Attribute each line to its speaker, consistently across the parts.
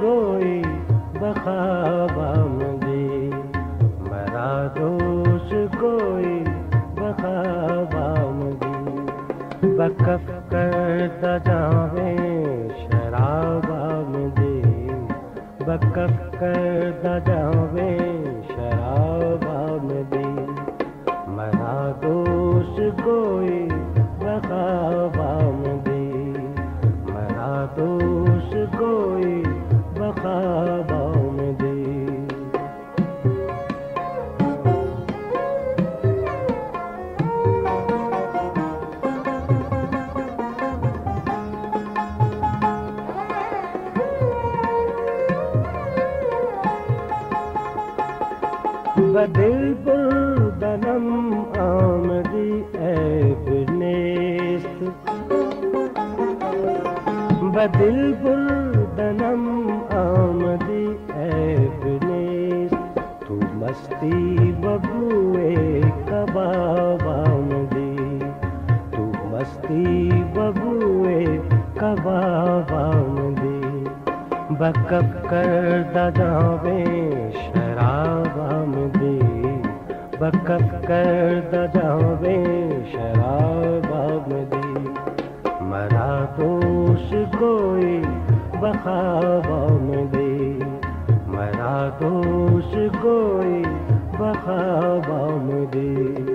Speaker 1: کوئی بخوام دی مرا دوش گوئی بخاب دی بکف کر جاوے شرابام دے بکف کر جاویں بدل بردنم آمدی عیب نیست بدل بردنم آمدی عیب نیست تو مستی ببوئے کباب آمدی۔ تو مستی ببوئے کباب آمدی۔ بکب کر دجاویں شراب آمدی۔ بکب کر دجاویں شراب آمدی۔ مرا دوش کوئی بخواب آمدی۔ مرا دوش کوئی بخواب آمدی۔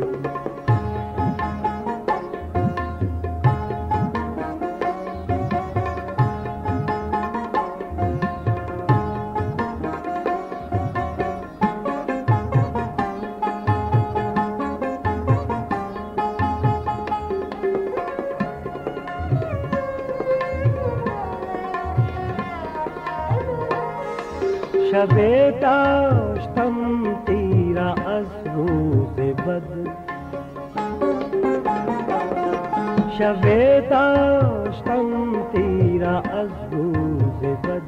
Speaker 1: شب داشتم تیرا از روز بد۔ شب داشتم تیرا از روز بد۔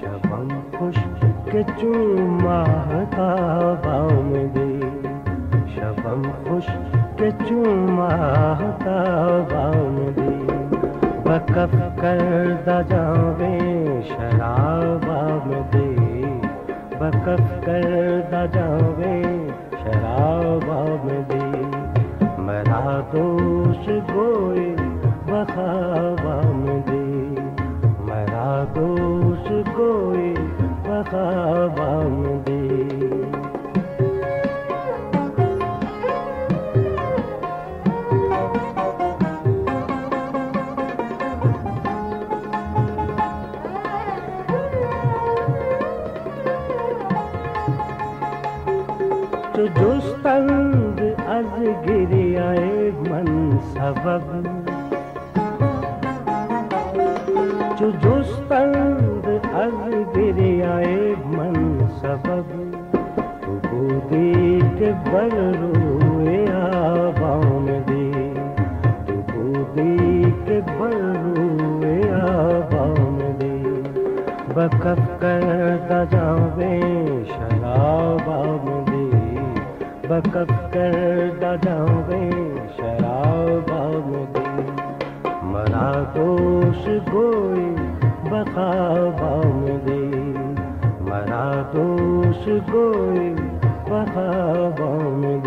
Speaker 1: شبم خوش که چون ماہ ماهتاب آمدی شبم خوش که چون ماہ ماهتاب آمدی بکف کر کرد جاویں شراب وقف کر دا جاوے شراب آمدی مرا دوش گوئی بخواب آمدی مرا دوش گوئی بخواب آمدی تو جستند از گریه من سبب. چو جستند از گریه من سبب. بودی که بر روی آب آمدی تو بودی که بر روی آب آمدی بکف کرد جاویں شراب بکب کر کرد جاویں شراب آمدی منا دوش گوئی بخواب آمدی منا دوش گوئی بخواب آمدی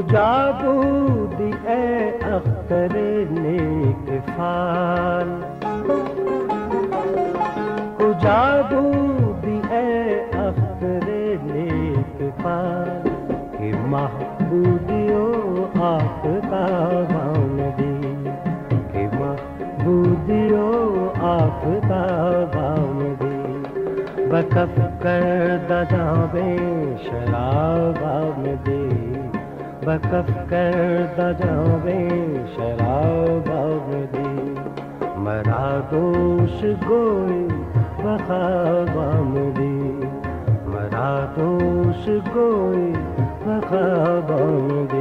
Speaker 1: کجا بودی اے اختر نیک فال۔ کجا بودی اے اختر نیک فال۔ کہ محبودیو آفتاب آمدی کہ محبودیو آفتاب آمدی بکف کرد جاویں شراب آمدی بکف کرد جاویں شراب آمدی مرا دوش گوئی بخاب آمدی۔ مرا دوش گوئی بخاب آمدی۔